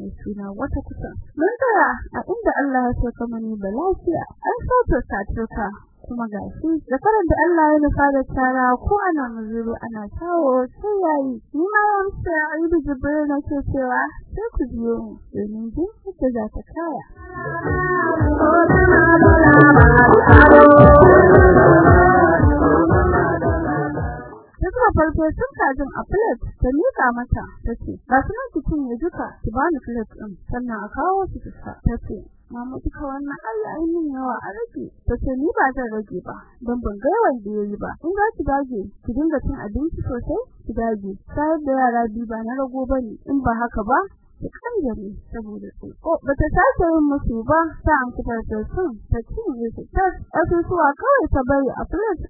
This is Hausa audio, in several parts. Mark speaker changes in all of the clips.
Speaker 1: mai suna wata kusa. Mun tsaya a inda Allah ya saka mani balafiya an sauke saturka kuma gashi da da Allah ya nufa da tara ko ana muzuru ana tawo sai yayi ni ma yan sai ayi jibril na ce cewa sai ku biyo mu domin yadda za ta kaya. Duka farko sun kajin a plate ta mika mata tace ba su nan kicin ya duka ki bani plate din sannan a kawo su ta tace mama duka wannan Allah yin yawa a rage. Tace ni ba zan rage ba dan ban ga wanda yayi ba. In za ki dage ki dinga cin abinci sosai ki dage. Sai da yara bi ba na rago ba ne in ba haka ba ki kanjare saboda ko bata sace yin musu ba ta an fitar da su ta cinye su ta asusuwa kawai ta bari a plate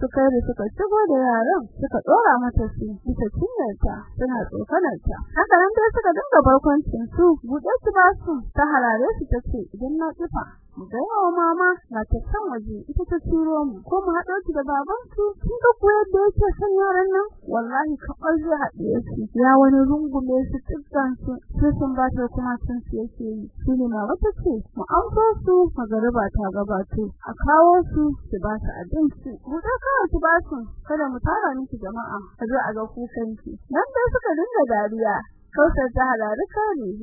Speaker 1: din suka yi suka shigo da yaran suka dora mata su bisa cinyarta suna tsokanarta. Haka nan dai suka dinga barkwancin su buɗe su ba su ta harare su tace idan na tsifa mu ga yawa mama na ta san waje ita ta turo mu ko mu haɗo ki da baban su kin ga ko yadda yake san yaran nan? Wallahi kamar zai haɗe su. Ya wani rungume su tsitsan su sai sun ba ta kuma sun su yake yi. Shine ma wata ce mu amsa su magariba ta gabato. A kawo su su ba su abinci. Mu da kawai su ba su kada mu tara miki jama'a a zo a ga kukanki nan dai suka dinga dariya. Kausar ta halari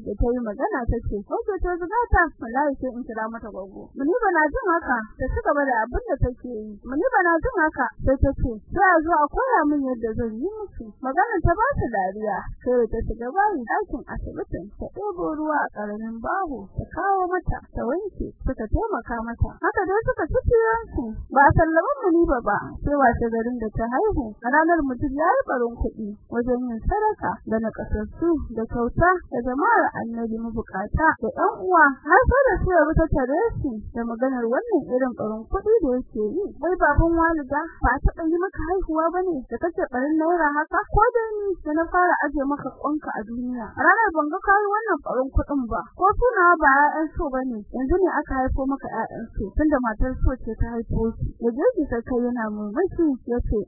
Speaker 1: da ta yi magana ta ce, "Oke to zugata, wallahi sai in kira mata gogo." Muni bana jin haka, ta ci gaba da abin da take yi. Muni bana jin haka, sai ta ce, "Sai a zo a koya min yadda zan yi musu." Magana ta ba ta dariya, sai ta shiga bayi ɗakin asibitin, ta ɗebo ruwa a ƙaramin baho, ta kawo mata, ta wanke, suka taimaka mata. Haka dai suka ci su. Ba a sallaman muni ba ba, sai washe garin da ta haihu. A ranar mutum ya yi barin kuɗi wajen yin sadaka da na ƙasassu da kyauta da jama'ar annabi mabukata da ɗan uwa. Har sai da su rubuta tare shi da maganar wannan irin barin kuɗi da yake yi. Bai baban walida ba ta yi maka haihuwa ba ne da kace barin naira haka? Ko da ni da na fara aje maka kwanka a duniya ranar ban ga kai wannan barin kuɗin ba. Ko tuna ba ƴaƴan so ba ne yanzu ne aka haifo maka ƴaƴan so tunda matar so ce ta haifo shi da jeji sai kai yana murmushi ya ce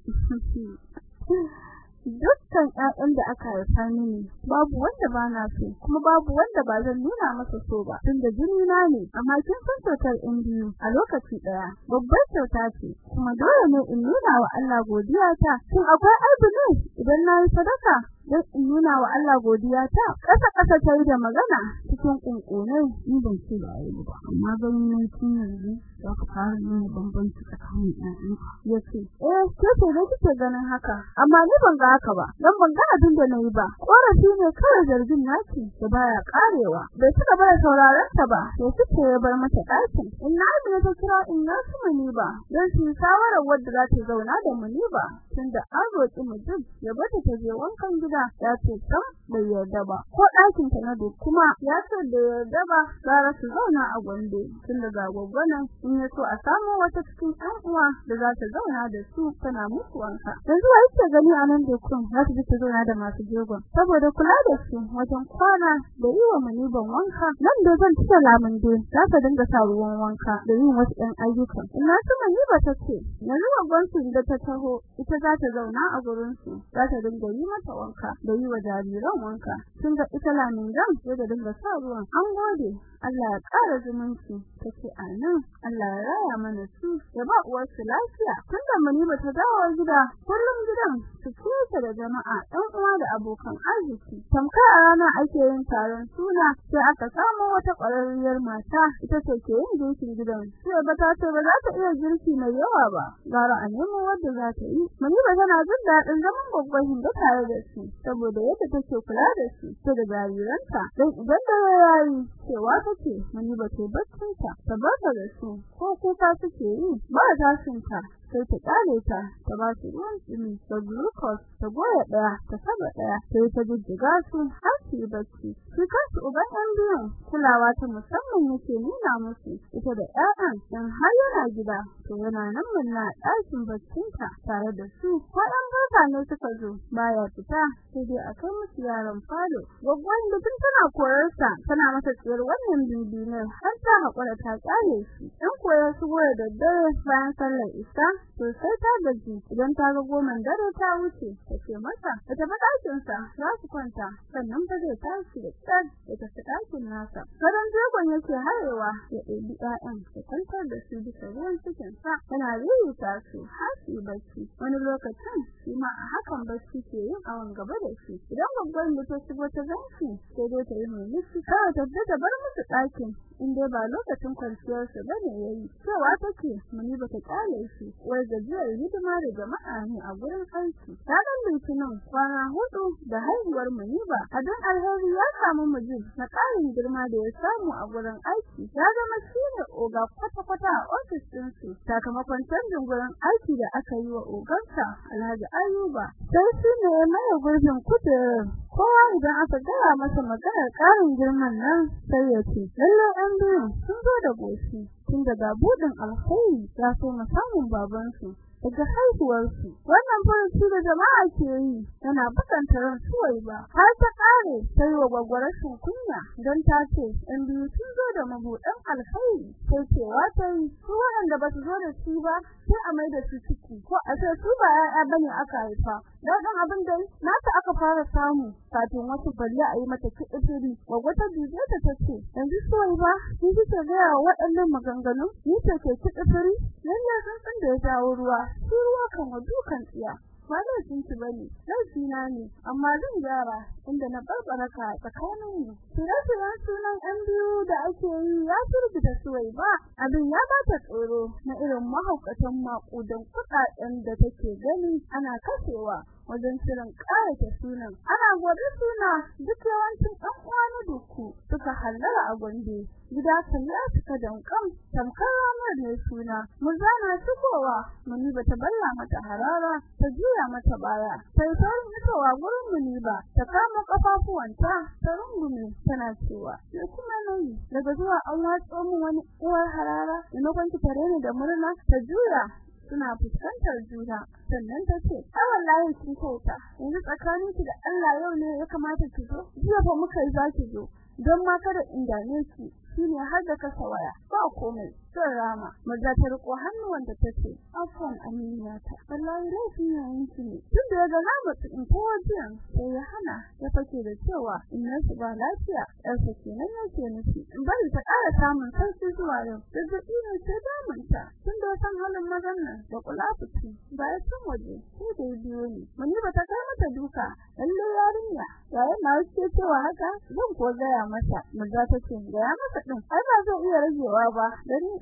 Speaker 1: dukkan ƴaƴan da aka haifa mini babu wanda ba na so kuma babu wanda ba zan nuna masa so ba tunda jini na ne amma kin san kyautar in biyu a lokaci ɗaya babbar kyauta ce kuma dole ne in nuna wa Allah godiya ta shin akwai aibu ne idan na yi sadaka dan in nuna wa Allah godiya ta kasa kasa tayi da magana cikin kunkune ni ban ce da aibu ba amma ban yi kin yanzu za ka fara nuna bambanci tsakanin ƴaƴan ya ce eh ke ce da kike ganin haka amma ni ban ga haka ba dan ban ga abin da na yi ba. Korafi ne kawai zargin naki da baya karewa bai cika bar sauraron ta ba sai suke ya bar mata ɗakin. In na bi ta kira in na su muni ba dan su shawara wadda za ta zauna da muni ba tunda an roki mutum ya bata ta je wankan gida. Ya ce sam bai yarda ba. Ko ɗakin ta na kuma ya ce da yarda ba gara su zauna a gwande tunda ga gwaggwanan in ya so a samu wata cikin ɗan uwa da za ta zauna da su tana musu wanka. Yanzu ce gani a nan da kun? Za ta ta zauna da masu jegon. Saboda kula da su wajen kwana da yi wa maniban wanka nan da zan tuna lamun dai za ta dinga sa ruwan wanka da yin wasu ɗan ayyuka ina su maniba ta ce yanzu gwaggon su da ta taho ita za ta zauna a gurin su za ta dinga yi mata wanka. Da yi wa jariran wanka. Sun ga ita lamun gan sai da dinga sa ruwan. An gode. Allah ya ƙara zumunci. Take a nan Allah ya raya mana su ya ba uwar su lafiya. Tunda muni ba ta dawo gida kullum gidan su kusa da jama'a ɗan uwa da abokan arziki. Tamkar a rana ake yin taron suna sai aka samu wata ƙwararriyar mata. Ita ce ke yin girkin gidan. Sai ba ta ce ba za ta iya girki mai yawa ba. Gara a nemo wadda za ta yi. Muni ba tana jin daɗin zaman babban hinda tare da su saboda yadda take kula da su ta da jariranta. Don idan da yayi cewa take muni ba ta baccin ta barka da su ko kuka suke yi ba ta ta sai ta kare ta ta ba su ruwan tsimi da glucose ta goya ɗaya ta saba ɗaya sai ta jijjiga su har su yi bacci. Shi kansu uban yan biyun kulawa ta musamman yake nuna musu ita da ƴaƴan dan har yana gida to yana nan munna ɗakin baccinta tare da su. Ko ɗan bata ne suka zo baya fita sai dai a kai musu yaron falo. Gwaggwan da tun tana korarsa tana masa tsayar wannan bibiyar har ta haƙura ta ƙare shi. Dan koya su goya da dare bayan sallar isa to sai ta gaji. Idan ta ga goma dare ta wuce ta ce masa ta tafi ɗakinsa za su kwanta. Sannan ba zai tashi da tsar da tafi ɗakin nasa. Karan jegon yake harewa ya ɗebi ƴaƴan da kwantar da su bisa ruwan cikin sa tana ririta su har su bacci. Wani lokacin shi ma a hakan bacci ke yin awon gaba da shi. Idan babban da ta shigo ta gan shi sai dai ta yi murmushi kawai ta ta bar musu ɗakin. In dai ba lokacin kwanciyar su ba ne yayi. Cewa take muni ba ta kale shi. Wai gajiyar hidima da jama'a ne a gurin aiki. Ga litinin kwana huɗu da haihuwar muni ba adan alheri ya samu miji na ƙarin girma da ya samu a gurin aiki. Ya zama shine oga kwata kwata a ofis din su sakamakon canjin gurin aiki da aka yi wa ogansa Alhaji Ayuba. Sai shi ne maye gurbin kujerar. Kowa idan aka gaya masa maganar ƙarin girman nan sai ya ce lalle an biyu sun zo da goshi. Tun daga budin alkhairi ya so samun babansu. Daga haihuwarsu wannan furuci da jama'a ke yi tana bukanta ran suwai ba. Har ta kare sai wa gwagwarashin kunya don ta ce in biyu sun zo da mabudan alkhairi. Sai cewa ta yi su wanda ba su zo da shi ba sai a maida su ciki. Ko a ce su ba ya'ya ba ne aka haifa. Dan abin da nata aka fara samu kafin wasu balle a yi mata kidiri gwagwa ta duje ta tace yanzu suwai ba ji ta ga waɗannan maganganu? Ni ce ke kidiri lalle sun san da ya dawo ruwa. Ruwa kan dukan tsiya. Ba sun ci ba ne laifi na ne amma zan gyara inda na barbaraka tsakanin mu. Tire-tiren sunan ɗan biyu da ake yi ya turgita suwai ba. Abin ya bata tsoro na irin mahaukatan makudan kuɗaɗen da take gani ana kashewa. Wajen shirin ƙarata sunan. Ana gwada suna duk yawancin ɗan uwa na duku suka hallara a gombe. Gida kan ya cika dankan tamkar ramar ne suna. Muzana shigowa muni bata balla mata harara ta juya mata baya. Sai sai mutuwa gurin muni ba ta kama kafafuwanta ta rungume tana cewa sai kuma nan daga zuwa an watso mu wani uwar harara ina ki tare ni da murna ta juya suna fuskantar juna sannan ta ce a wallahi kin kauta yanzu tsakanin ki da Allah yau ne ya kamata ki zo? Jiya fa muka yi zaki zo. Don ma kada in dame ki shine har da kasa waya. Ba komai. Sai rama. Maza ta riko hannuwan da tace afwan amina ta wallahi laifin yayin ki ne. Tun da ga rama in ko wajen sai ya hana ya fake da cewa in na su ba lafiya yar sa kenan yake nufi. In bari ta ƙara samun sauƙi zuwa yau zazzaɓi ne ta damunta. Tun da san halin mazan nan da kula fici ba ya san waje ko da biyo ne muni ba ta kai mata duka. Lalle yarinya yayin na ce cewa haka zan ko gaya masa maza ta ce gaya masa din ai ba zai iya ragewa ba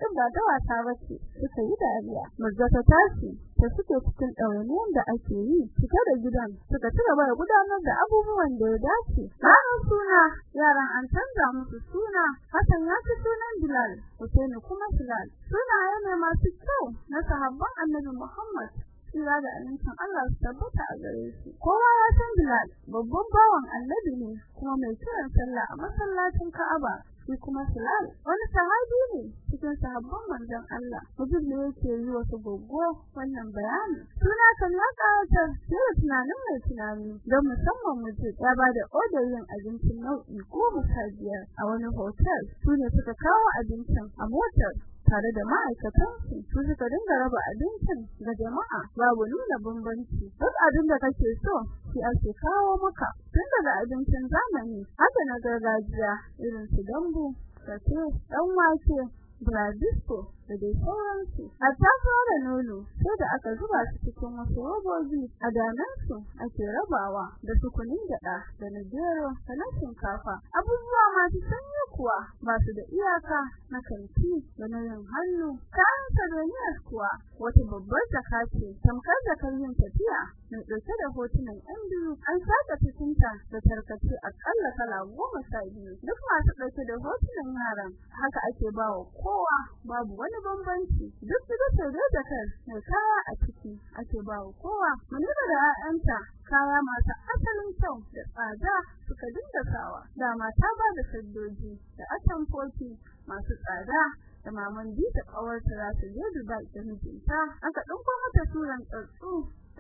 Speaker 1: din ba ta wasa bace suka yi dariya. Maza ta tashi ta suke cikin ɗawainiyar da ake yi cike da gidan suka ci gaba da gudanar da abubuwan da ya dace. Ranar suna yaran an canza musu suna. Hassan ya ci sunan Bilal Hussein kuma Bilal sunaye ne masu kyau na sahabban Annabi Muhammad tsira da amincin Allah su tabbata a gare shi. Kowa ya san Bilal babban bawan Annabi ne kuma mai kiran sallah a masallacin Ka'aba. Shi kuma Bilal wani sahabi ne cikin sahabban manzon Allah. Mutum ne yake yi wasu goggo wannan bayani. Suna kan ya ƙawata sai tunanin mai tunani. Don musamman mutum ya ba da odar yin abincin nau'i goma sha biyar a wani hotel. Su ne suka kawo abincin a motar. Tare da ma'aikatan su suka dinga raba abincin ga jama'a babu nuna bambanci. Duk abin da kake so shi ake kawo maka. Tun daga abincin zamani haka na gargajiya irin su dambu sate dan wake bradisko da dai sauransu. A tafa da nono sai da aka zuba su cikin wasu robobi. A danan su ake rabawa da sukunin gada da na gero da na shinkafa. Abubuwa masu sanyi kuwa masu da iyaka na kanti da na yin hannu. Kayan sadoniyar kuwa wata babbar jaka ce tamkar da yin tafiya. Mai ɗauke da hotunan yan biyu an saka cikinta da tarkace akalla kala goma sha biyu. Duk masu ɗauke da hotunan yaran haka ake bawa kowa babu wani bambanci. Duk da sai da kai mai kaya a ciki ake bawa kowa. Munira da 'ya'yanta kaya masu asalin kyau da tsada suka dinga sawa. Da mata ba da saddoji da atamfofi masu tsada da maman ji da kawarta za su je Dubai mijinta. Aka dinko mata suran tsatsu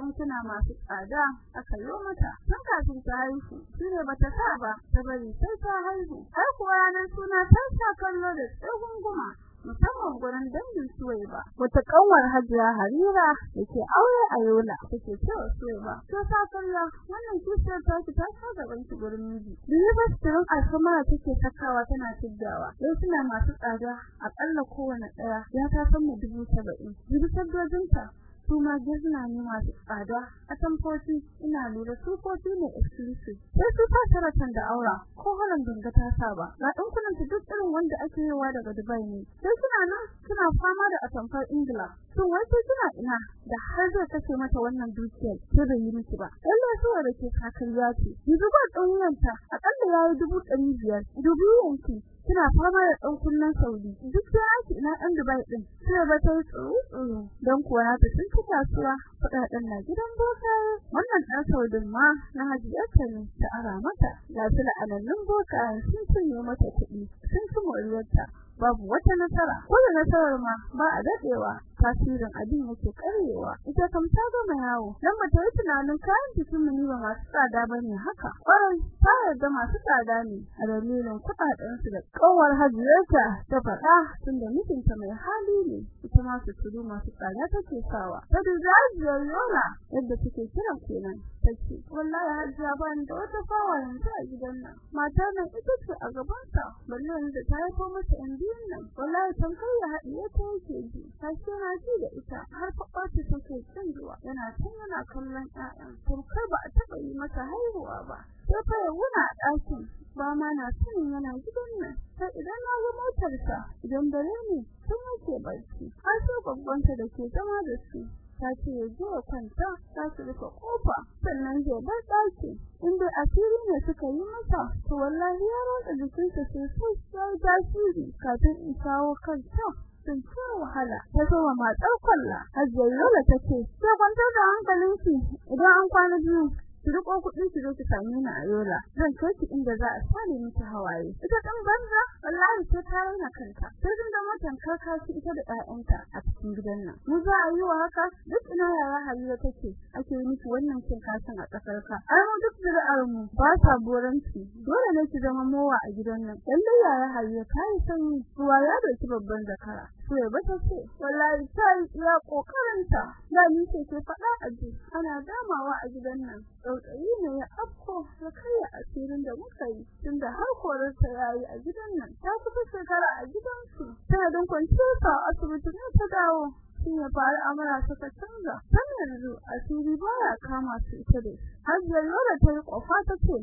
Speaker 1: kuna masu tsada aka yi mata. Tun kafin ta haihu shine bata sa ba ta bari sai ta haihu. Har kuwa ranar suna ta sa kallo da tsohon guma musamman gurin dangin Suwaiba. Wata kanwar Hajiya Harira dake aure a Yola take cewa Suwaiba to ta kalla wannan kishiyar ta ki ta sa gaban ki gurin miji. University Alfamara take sakawa tana tiddawa dai suna masu tsada akalla kowane ɗaya ya ta san mu 70 dubu sabbojinta kuma gizna ne masu tsada. A tamfofi ina lura su kofi ne exclusive. Sai su ta taratan da aura ko halan dinga ta saba ga dinkunan su duk irin wanda ake yiwa daga Dubai ne. Sai suna nan suna fama da atamfar Ingila. To wai sai suna ina da har zai kace mata wannan dukiyar sai bai yi miki ba. Lalle su da ke kakariya ce yanzu ba ɗanyanta akalla yayi dubu ɗari biyar. Dubu yanki kina fama da dan kunnan Saudi duk da ake ina dan Dubai din sai ba ta tsoro dan kuwa na ta sun kasuwa kuɗaɗen na gidan boka. Wannan dan Saudi ma na hajiyarta ne ta ara mata. Ga su da anannun boka sun cinye mata kuɗi sun ci moriyarta. Babu wata nasara. Da nasarar ma ba a dadewa tasirin abin yake karewa ita kam ta gama yawo. Dan mata yi tunanin kayan cikin mu ba masu tsada ba ne haka. Ƙwarai ta yarda masu tsada ne a dalilin kuɗaɗen su da kawar hajiyarta ta faɗa tunda mijinta mai hali ne. Ita ma su tudu masu tsada take sawa. Ta dajiyar yola yadda take kiran kenan. Tace wallahi hajiya ba ni da wata fawa yanzu a gidan nan. Matar nan ita ce a gaban ta balle yanzu ta haifo mata yan biyun nan. Wallahi san kai ya haɗiye ta yake ji. Ta ce na ji da ita har faɓa ta take cin ruwa yana tun yana kallon ƴaƴan. Kai ba a taɓa yi mata haihuwa ba. Sai fa ya wuna a ɗakin. Ba ma na sanin yana gidan nan. Sai idan na ga motarsa idan dare ne sun yake barci. Har sai babban ta dake zama da su ta ce ya ya kwanta ta su rufe ƙofa sannan zai bar ɗaki. Inda asiri ne suka yi masa to wallahi ya rotsa jikinsa ya yi tasiri kafin in shawo kanta. Sun ce wahala ta zama matsar kwalla. Hajjar yola ta ce sai kwantar da hankalinki idan an kwana biyu. Ki riko kuɗi ki zo ki same ni a Yola. Zan kai ki inda za a sare miki hawaye. Ita dan banza wallahi sai ta raina kanta. Sai din da mutan kaka shi ita da ƴaƴanta a cikin gidan nan. Mu za a yi wa haka? Duk ina yara Haliya take ake yi miki wannan cin kasan a tsakar ka. Ai mu duk zuri'ar mu ba ta boranci dole ne ki zama mowa a gidan nan. Lalle yara Haliya kai sanyi. Ruwa ya doki babban zakara. Sai ba ta ce wallahi sai ya kokarinta da ni ce ke faɗa a ji ana damawa a gidan nan. Tsautsayi ne ya afko ya kai asirin da muka yi tunda har korarta yayi a gidan nan. Ta kusa shekara a gidansu. Tana don kwanciyar sa asibiti ne ta dawo. Shi ya fara amara suka canza. San yanzu asiri baya kama su ita da har da ta yi ƙofa ta ce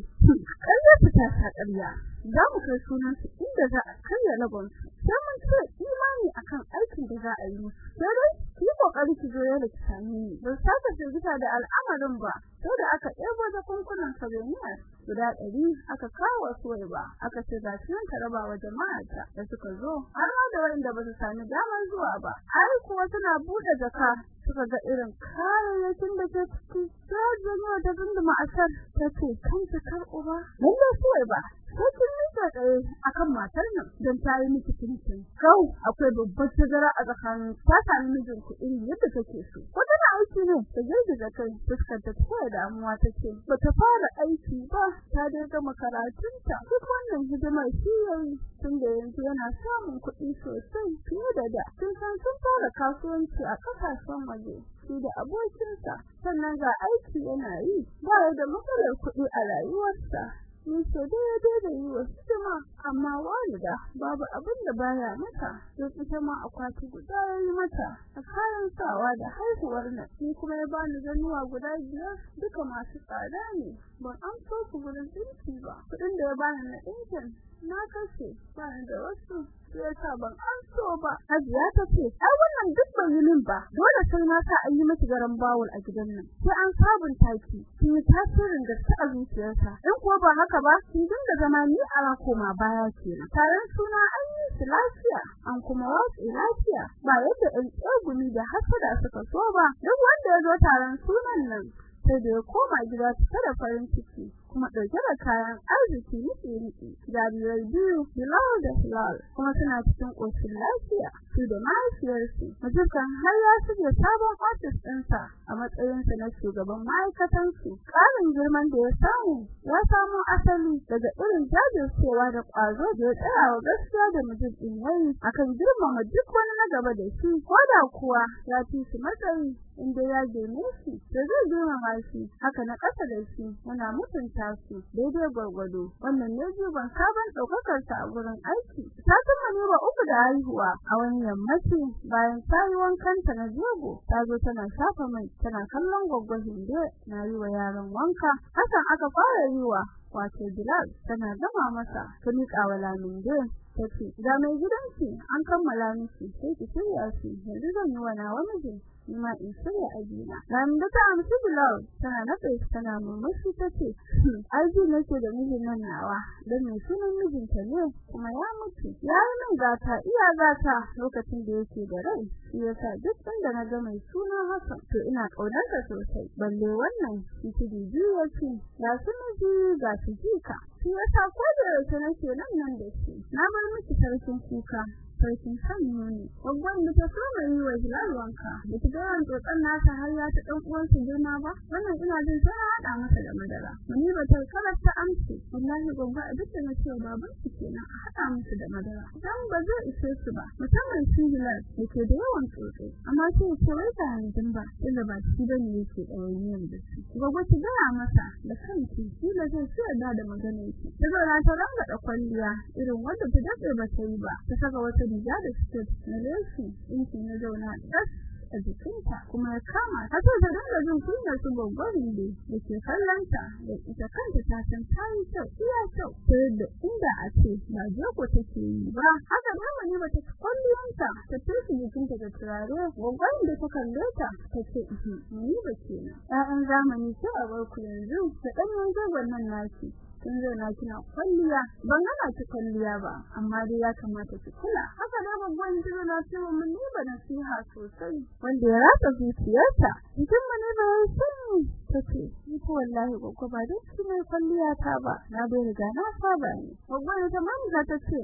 Speaker 1: ƙarya ta ta ƙarya. Za mu kai sunan su inda za a karya lagon su sai mun imani akan aikin da za a yi. Sai ki ƙoƙari ki zo ya da sami ni ba sa ta firgita da al'amarin ba. Sai da aka ɗebo da kunkunan souvenirs guda ɗari aka kawo suwai ba. Aka ce ga shi ta raba wa jama'a da suka zo har ma da wanda ba su sami damar zuwa ba. Har kuwa suna buɗe jaka suka ga irin kayayyakin da ke ciki. Sai jami'a ta dunduma asar ta ce kan ta lalle suwai ba. Sai kin nika tsaye akan matar nan don ta yi miki tuntun kau akwai babbar tazara a tsakanin sami mijin ku irin yadda take so wata na aiki ne ta girgiza kai fuskar ta ta damuwa take bata fara aiki ba ta dai gama karatunta duk wannan hidimar shi yayi tun da yanzu yana samun kuɗi sosai fiye da da sun san sun fara kasuwanci a ƙasashen waje shi da abokinsa sannan ga aiki yana yi ba da matsalar kuɗi a rayuwarsa ni daidai da yi wa hidima amma walida babu abin da baya mata. Don ita ma akwati guda yayi mata. A kayan sawa da haihuwar nan. Ni kuma ya bani zanuwa guda biyar. Duka masu tsada ne. Ban an so su gurin dinki ba. Kudin da ya bani na dinkin na kashe ba da wasu sai ta ban an so ba. Hajiya ta ce ai wannan duk ban yi min ba. Dole sai na sa an yi miki garan bawul a gidan nan. Sai an sabunta ki kin yi tasirin gaske a zuciyarsa. In kuwa ba haka ba kin dinga zama ni a koma baya kenan. Taron suna an yi su lafiya an kuma wasu lafiya. Ba yadda ɗan tsegumi da hasada suka so ba. Duk wanda ya zo taron sunan nan sai da ya koma gida cike da farin ciki. Kuma ɗauke da kayan arziki niki-niki jarirai biyu Bilal da Hilal kuma suna cikin ƙoshin lafiya su da mahaifiyarsu. Mutukan har ya shige sabon ofis ɗinsa a matsayinsa na shugaban ma'aikatansu. Ƙarin girman da ya samu ya samo asali daga irin jajircewa da ƙwazo da ya tsaya wa gaskiya da mutum ɗin yayi akan girmama duk wani na gaba da shi ko da kuwa ya fi shi matsayi. Inda ya gane shi da zai girmama shi haka na ƙasa da shi yana mutunta su daidai gwargwado. Wannan ne jiban sabon daukakar ta a gurin aiki. Ta tuma ne ba uku da haihuwa a wani yammaci bayan ta yi wankan ta na jego ta zo tana shafa mai tana kallon gwaggwa hinde na yi wa yaron wanka. Hakan aka fara yi wa wato Bilal tana gama masa ta miƙa wa Laminde tace da mai gidanki an kammala miki sai ki shirya shi yanzu zan yi wa nawa mijin. Nima in shirya ajina da ta amshi Bilal tana nafe tana murmushi tace aji nake da mijin nan nawa dan mai sunan mijinta ne? Kuma ya mutu. Ya yi min gata iya gata lokacin da yake da rai shi yasa duk inda na ga mai suna Hassan to ina ƙaunar sa sosai. Balle wannan shi biyu ce ya sunan ji ga shi jika. Shi yasa ko da yake nake nan nan da shi. Na bar miki sarkin kuka. Sarkin ne gwaggon da ta so mai yi wa Hilal wanka. Da ta gawan tsotsan nasa har ya ta dan uwan su girma ba wannan ina jin na hada masa da madara. Muni ba ta kala ta amshi wallahi a duk da na ce baban su kenan a hada musu da madara. Dan ba zai ishe su ba musamman shi da ke da yawan tsotsi amma sai ya wai ta hanjin ba inda ba shi ba ne yake ɗawainiyar da shi. Gwaggo ki gaya masa da kanki shi da zai ce da maganar ki. Ta zauna ta ranga kwalliya irin wanda ta dace ba ta yi ba ta saka wata riga da skirt na leshi ɗinkin ya zauna ɗas a jikinta kuma ya kama ta so ta dinga jin kunyar su gwagwarin da da ke kallonta da ita kanta ta san ta yi kyau iya kyau ta yadda inda a ce ba joko take yi ba haka ba wani ba ta kwalliyanta ta tafi jikinta da turare gwagwarin da ta kalle ta ta ce ni ba kenan ƴaƴan zamani sai a bar ku yanzu da ɗanyen zagon nan naki. Kin zauna kina kwalliya. Ban gana ki kwalliya ba amma dai ya kamata ki kula. Haka da babban jiro na ce mun ne ba nasiha sosai wanda ya rasa zuciyarta. Idan mun ne ba sai tace ni ko wallahi gogo ba dai kina kwalliya ta ba. Na dai riga na saba ne. Babban ta mamza ta ce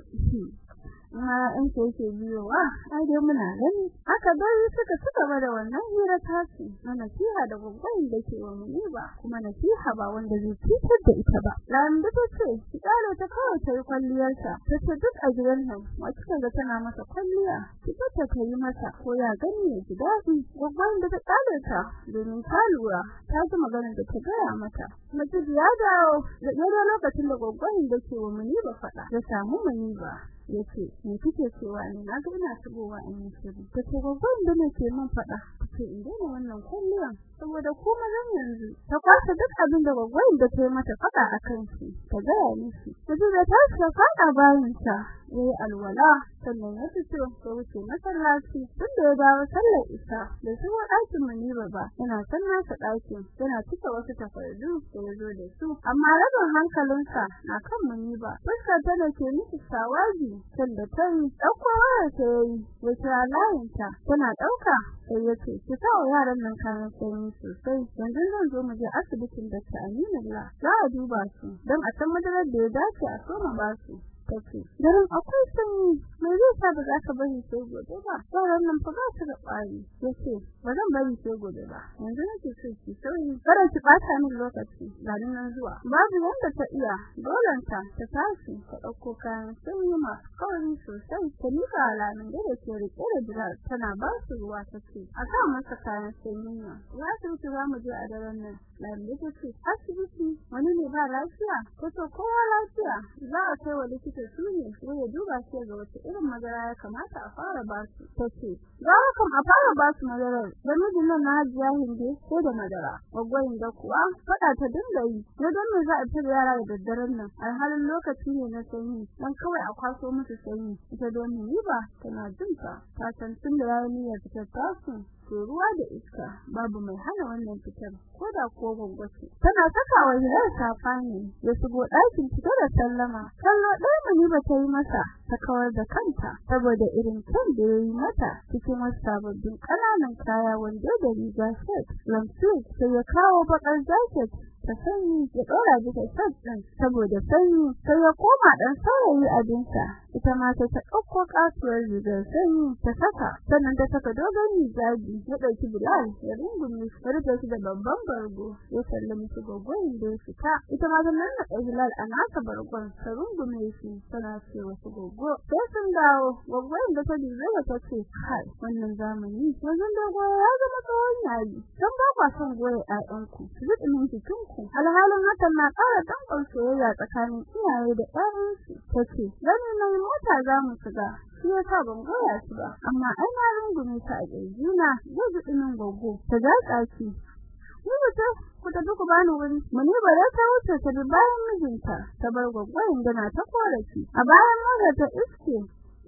Speaker 1: ma in ce yake biyowa ai dai muna gani. Haka dai suka suka ba da wannan hira tasu na nasiha da babban da ke wa muni ba kuma nasiha ba wanda zai cutar da ita ba. Ran da ta ce ki kare ta kawai ta yi kwalliyarsa ta ce duk a gidan nan wacce kaga tana masa kwalliya ki ta ta yi masa ko ya gani ne ki daɗi babban da ta kare ta domin ta lura ta ji maganar da ta gaya mata. Mutum ya dawo da yaro lokacin da babban da ke wa muni ba faɗa. Ya samu muni ba ya ce me kike cewa ne? Na ga ina shigowa in yi shiru. Kace babban da nake mun fada kace in daina wannan kulliyan saboda kuma nan yanzu. Ta kwasa duk abin da babban da ta mata fada akan shi ta ga mishi. Kaje da ta sa fada bayan ta yayi alwala sannan ya fito ta wuce masallaci. Tun da ya dawo sallar isa da su ɗakin Muniba ba yana san nasa ɗakin yana cika wasu takardu da ya zo da su. Amma rabin hankalinsa na kan Muniba fuskar ta da ke miki sawaji can da ta yi ɗauko wayar ta ya kira layinta. Tana ɗauka sai ya ce ki sa yaran nan kayan sanyi sosai. Yanzu zan zo mu je asibitin da ta Aminullah za a duba su don a san madarar da ya dace a soma ba su. Tace garin akwai sanyi. Mai zai sa ba za ka bari sai gobe ba? Yaran nan fa ba su da ƙwari. Yace ba zan bari sai gobe ba. Yanzu nake so ki sauyi. Kada ki bata min lokaci. Ga nan zuwa. Babu wanda ta iya. Dolanta ta tashi ta ɗauko kayan sanyi ma kawai sosai. Ta nika alamun da ke riƙe da dirar tana ba su ruwa tace a sa masa kayan sanyi nan. Ya su za mu je a daren nan. Lalle ce asibiti wani ne ba lafiya? Ko to kowa lafiya? Za a kai wa likita su ne ko ya duba shi ga wata irin madara ya kamata a fara ba su ta ce za kam a fara ba su madara da mijin nan na hajiya hindi ko da madara. Gwagwayin da kuwa fada ta dinga yi. Na don me za a tura yara da daddaren nan? Alhalin lokaci ne na sanyi dan kawai a kwaso musu sanyi. Ita don ni ba tana jin ta. San tun da niyyar fitar tasu to ruwa da iska. Babu mai hana wannan fitar ko da ko gwagwace tana sakawa hirar safa ne ya shigo ɗakin cike da sallama. Kallo ɗaya mani ba ta yi masa ta kawar da kanta saboda irin kyan da ya yi mata cikin wasu sababbin ƙananan kaya wanda da riga shirt lamsuit sai ya kawo baƙar jacket. Ta sanyi ya dora bisa shirt din saboda sanyi sai ya koma dan saurayi abinsa. Ita ma ta ɗauko kasuwar rigar sanyi ta saka sannan ta saka dogon hijabi ya ɗauki Bilal ya rungume shi rufe shi da babban bargo ya sallami shi gogoyin da ya fita. Ita ma ta nan da Bilal a nasa bargon ta rungume shi tana cewa su gogo sai sun dawo gogoyin da ta dibe ta ce kai wannan zamani wannan dogo ya zama tsawon yayi dan ba kwa son goye ƴaƴanku zuɗin jikin alhalin hakan na ƙara dankon soyayya tsakanin iyaye da ƴaƴansu. Tace dan nan mota za mu shiga shi yasa ban goya shi ba. Amma ai na rungume ta a kirjina zai ji dinin gogo. Ta ga tsaki. Ni ta ku tafi ku bani wuri. Muni bare ta wuce ta bi bayan mijinta ta bar gogoyin da na ta korafi a bayan mota ta iske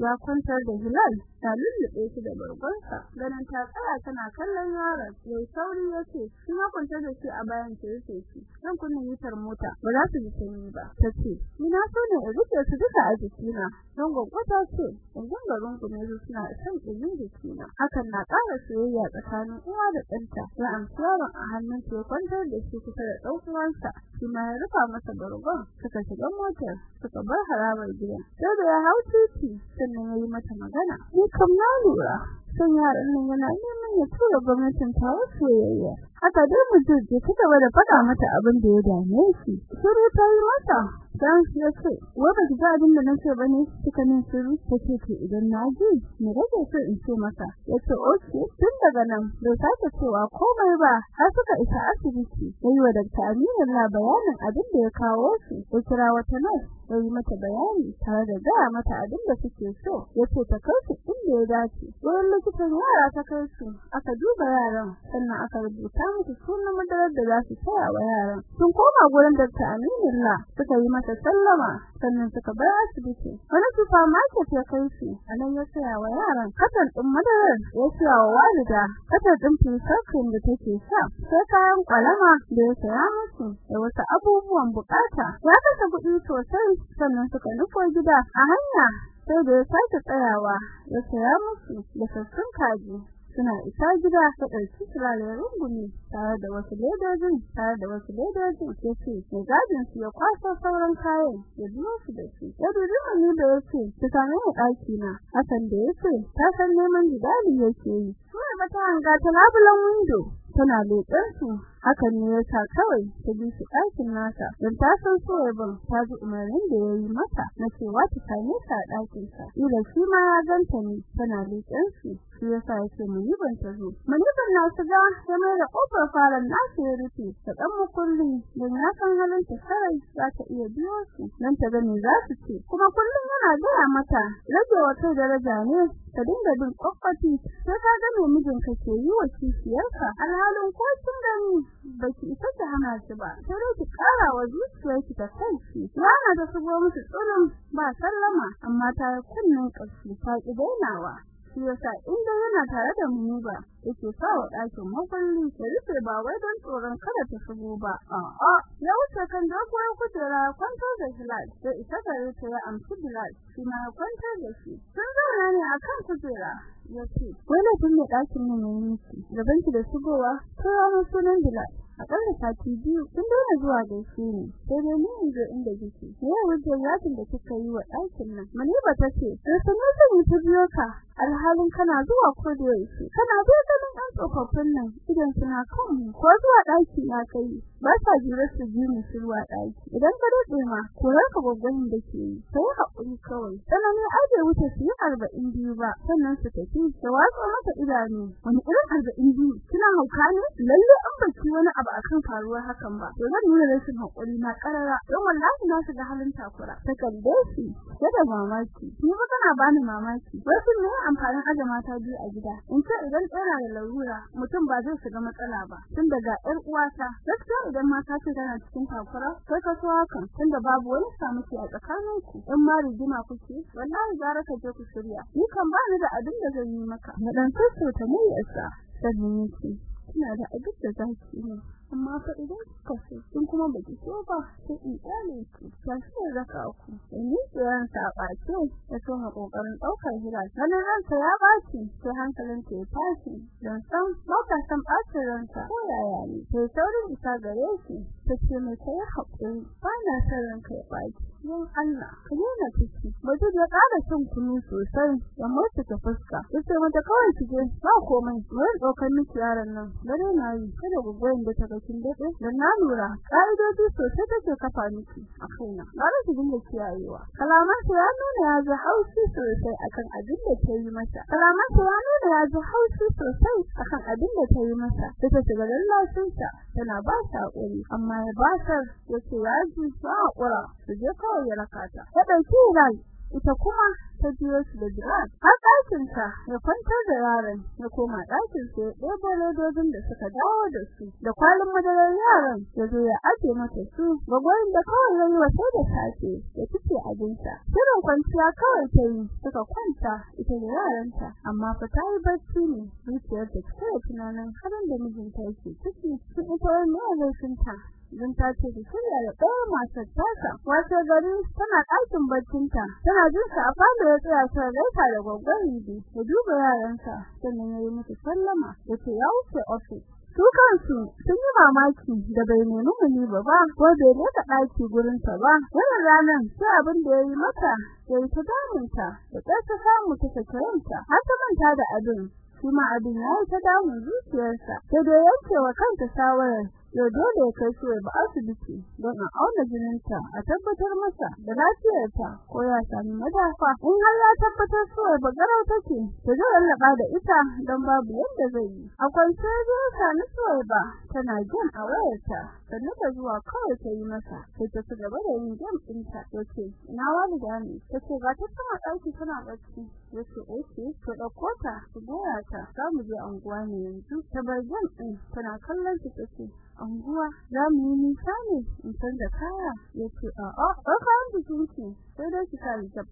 Speaker 1: ya kwantar da Hilal ta lullube shi da bargonsa. Ganin ta tsaya tana kallon yaron yayi sauri ya ce shi ma kwantar da shi a bayan ta ya ce shi. Dan kunnin yitar mota ba za su ji sanyi ba. Tace ni na so ne in riƙe su duka a jikina. Don gwaggwata ce in dinga rungume su suna son ɗumin jikina. Hakan na ƙara soyayya tsakanin uwa da ɗanta. Ya amsa yaron a hannun ta ya kwantar da shi kusa da ɗan uwansa. Shi ma ya rufa masa bargon suka shiga motar suka bar harabar gidan. Sai da ya hau titi sannan ya yi mata magana. Ni kam na lura. San yaran nan yana neman ya tura gwamnatin ta soyayya haka dai mutum ke ci gaba da faɗa mata abin da ya dame shi shiru ta yi mata dan ya ce wa ba ki ga abin da nake ba ne kika min shiru tace ce idan na ji me rage so in ce masa ya ce oke tun daga nan bai sake cewa komai ba har suka isa asibiti yayi wa Dr. Aminu la bayanin abin da ya kawo su ya kira wata nurse yayi mata bayani tare da gaya mata abin da suke so ya ce ta kai inda ya dace wurin likitan yara ta kai su aka duba yaran sannan aka rubuta musu sunan madarar da za su saya wa yaran. Sun koma gurin Dr. Aminu la suka yi mata sallama sannan suka bar asibiti. Wani supermarket ya kai su a nan ya saya wa yaran katan din madarar ya saya wa walida katan din pinsakin da take sha sai kayan kwalama da ya saya musu da wasu abubuwan buƙata ya kashe kuɗi sosai sannan suka nufo gida a hanya. Sai da ya sake tsayawa ya saya musu da sassun kaji suna isa gida ta ɗauki turare rungumi tare da wasu ledojin tare da wasu ledojin ya ce mai gadin su ya kwasa sauran kayan ya biyo su da shi ya dubi mani da ya ce ki same ni ɗaki na hakan da ya ce ta san neman gidali yake yi. Suwai ba ta hanga ta labulan windo tana leƙen su hakan ne yasa kawai ta bi shi ɗakin nasa don ta san Suwaiban ta ji umarnin da yayi mata na cewa ta same ta a ɗakin sa ila shi ma ya ganta ne tana leƙen su shi yasa yake muniban ta zo. Muniban na shiga ya mai da ƙofar falon nasu ya rufe ta dan mukulli don ya san halin ta sarai za ta iya biyo su nan ta gani za su ce. Kuma kullum yana gaya mata rage wata daraja ne ka dinga bin kofafi sai ka ga me mijinka ke yi wa kishiyarka alhalin ko kin gani baki isa ta hana shi ba. Sai dai ki kara wa zuciyarki ta kanki yana da shigo musu tsulum ba sallama amma ta kunnen kashi ta ki dainawa. Shi yasa inda yana tare da mu ba yake sawa ɗakin makulli ta rufe ba wai don tsoron kada ta shigo ba. A'a ya wuce kan doguwar kujera kwantar da Hilal da ita gare ta ya amshi Bilal shi ma kwantar da shi. Sun zauna ne akan kujera ya ce wani tun da ɗakin nan yayin miki gaban ki da shigowa ko ya sunan Bilal akalla sati biyu kun daina zuwa gaishe ni sai dai ni in inda kike. Ne wajen yaƙin da kika yi wa ɗakin nan? Maniba tace sai sanin zan yi ta biyo ka? Alhalin kana zuwa ko da yaushe. Kana zo ganin ɗan tsofaffin nan idan suna kan mu ko zuwa ɗaki na kai ba sa jira su ji mu shirwa daki idan ka daɗe ma korar ka gwaggwanin da ke sai haƙuri kawai. Sanani aje wuce su yi arba'in biyu ba sannan su tafi da watsa mata idanu. Wani irin arba'in biyu? Kina hauka ne? Lalle an baki wani abu akan faruwar hakan ba. To zan nuna rashin haƙuri na karara don wallahi na shiga halin takura. Ta kalle shi da mamaki. Ni ba kana bani mamaki wasu ne amfanin aje mata biyu a gida. In ce idan tsara da larura mutum ba zai shiga matsala ba. Tun daga ƴar uwata. Gaskiya idan mata ce tana cikin takura sai ka so hakan. Tunda babu wani samuki a tsakaninku. In ma rigima kuke wallahi gara ka je ku shirya. Ni kan ba ni da abin da zan yi maka. Na dan so ta ne yasa sannan yake kina da abin da zaki yi amma fa idan ka so kun kuma baki so ba sai in tsale ki ta shi raka ku ni tsayan ta bace ta so ha ƙoƙarin ɗaukar hira sanan ransa ya ɓaci sai hankalin ta ya tashi dan san ba ta san bacin ranka ko yaya ne sai saurin isa gare shi ta ce mai kai haƙuri ba na san ranka ya ɓaci don Allah ka nuna ciki bazu ya ƙara cin kunu sosai ya mutu ta fuska sai mata kawai kije ba komai mun dokar miki yaran nan dare na yi kada gugoyin da ta kin daɗe dan na lura kaidoji sosai take kafa miki a kaina na rage dinga kiyayewa kalaman sa ya nuna ya ji haushi sosai akan abin da ta yi masa kalaman sa ya nuna ya ji haushi sosai akan abin da ta yi masa sai ta shiga lallashin tana ba ta haƙuri amma ya ba ta ya ce ya ji ba hakura su je kawai ya rakata ta. Dauki rai ita kuma ta biyo su da jira har ɗakin ta ya kwantar da yaron ya koma ɗakin sa ya ɗebo ledodin da suka dawo da su da kwalin madarar yaron ya zo ya aje mata su gwagwarin da kawai ya yi wa sai da safe ya fice abinta. Shirin kwanciya kawai ta yi suka kwanta ita da yaranta amma fa ta yi bacci ne zuciyar ta da tunanin harin da mijinta yake ciki sun ita wani laifinta. Don ta ce da shirya da ɗaya matar tasa wato gari tana ɗakin baccinta tana jin sa a falo ya tsaya sai laita da gwagwari bi ya duba yaransa sannan ya yi musu sallama ya ce ya wuce ofis. Su kansu sun yi mamaki da bai nemi muni ba ba ko bai leka ɗaki gurin ta ba. Wannan ranar sai abin da ya yi mata ya yi ta damunta da ta samu ta sakayanta har ta manta da abin. Kuma abin ya ta damun zuciyarsa sai da yanke wa kanta shawarar yau dole ya kai shi ba asibiti don a auna jininta a tabbatar masa da lafiyarta ko ya sami madafa. In har ya tabbatar cewa bagarau take ta zai lallaba da ita don babu yadda zai yi. Akwai sai sami cewa ba tana jin a wayarta sannan ta zuwa kawai ta yi masa sai ta ci gaba da yin jam ɗinta ya ce ina wani da ne tace ga ta sama ɗauki tana bacci. Yace oke to ɗauko ta ku goya ta za mu je anguwa ne yanzu. Ta bar jam ɗin tana kallon ta tace anguwa za mu yi nisa ne in san da kaya. Yace a'a ba kayan bikinki sai dai ki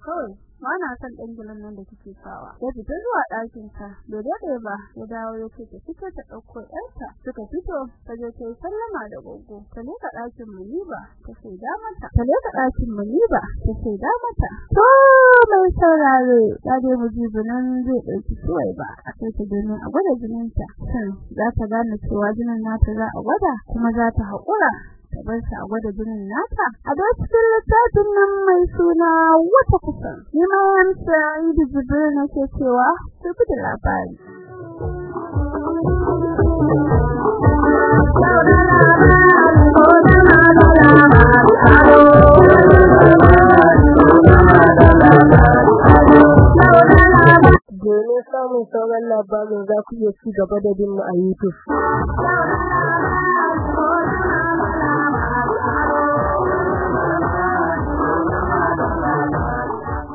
Speaker 1: kawai. Ba na san dan gilan nan da kike sawa. Ya fita zuwa ɗakin sa da daɗe ba ya dawo ya ce ta fito ta ɗauko ƴarta. Suka fito ta je ta sallama da gogo. Ta leka ɗakin Muniba ta shaida mata. Ta leka ɗakin Muniba ta shaida mata. To mai saurare da dai mujibu nan zai ɗauki suwai ba. A kai ta domin a gwada jininta. San za ta gane cewa jinin nata za a gwada kuma za ta haƙura? Ta bar shi a gwada jinin nata a da cikin littafin nan mai suna wata kusan ni ma yamsa idi jibril nake cewa ku da labari
Speaker 2: Domin samun sauran labarin za ku iya ci gaba da bin mu a YouTube.